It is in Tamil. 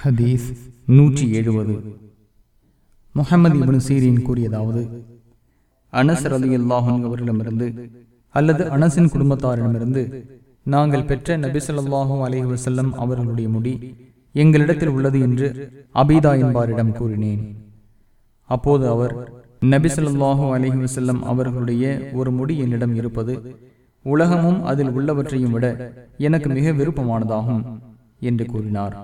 ஹதீஸ் நூற்றி எழுபது. முகமது இபின் சீரின் கூறியதாவது அனஸ் அலி அல்லாஹன் அவர்களிடமிருந்து அல்லது அனசின் குடும்பத்தாரிடமிருந்து நாங்கள் பெற்ற நபிசல்லாஹூ ஸல்லல்லாஹு வசல்லம் அவர்களுடைய முடி எங்களிடத்தில் உள்ளது என்று அபீதா என்பாரிடம் கூறினேன். அப்போது அவர் நபிசல்லாஹூ ஸல்லல்லாஹு வசல்லம் அவர்களுடைய ஒரு முடி என்னிடம் இருப்பது உலகமும் அதில் உள்ளவற்றையும் விட எனக்கு மிக விருப்பமானதாகும் என்று கூறினார்.